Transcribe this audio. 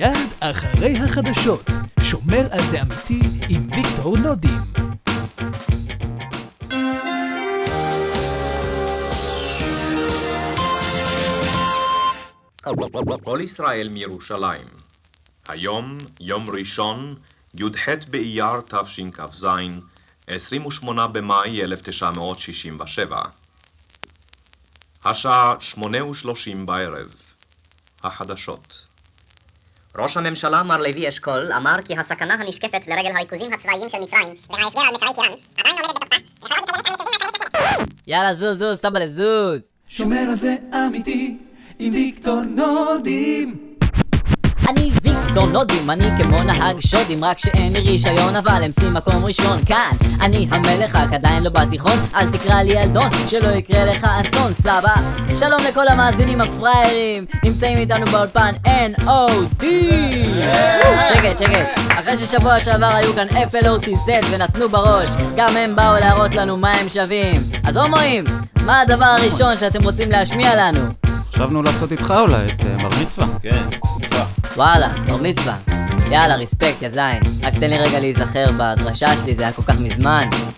מיד אחרי החדשות. שומר על זה אמיתי עם ויקטור נודים. כל ישראל מירושלים. היום, יום ראשון, י"ח באייר תשכ"ז, 28 במאי 1967. השעה שמונה ושלושים בערב. החדשות. ראש הממשלה מר לוי אשכול אמר כי הסכנה הנשקפת לרגל הריכוזים הצבאיים של מצרים וההסדר על מצרי טיראן עדיין עומדת בתוקפה. יאללה זוז זוז סבא לזוז. שומר על זה אמיתי עם ויקטור נודים. אני ויקטור נודים, אני כמו נהג שודים רק שאין לי רישיון אבל אמסי מקום ראשון כאן אני המלך רק עדיין לא בתיכון אל תקרא לי ילדון שלא יקרה לך אסון סבא שלום לכל המאזינים הפראיירים נמצאים איתנו באולפן N-O-D שקט שקט אחרי ששבוע שעבר היו כאן FLOTZ ונתנו בראש גם הם באו להראות לנו מה הם שווים אז הומואים מה הדבר הראשון שאתם רוצים להשמיע לנו? חשבנו לעשות איתך אולי את אה, בר מצווה. כן. וואלה, בר מצווה. יאללה, רספקט, יא זין. רק תן לי רגע להיזכר בדרשה שלי, זה היה כל כך מזמן.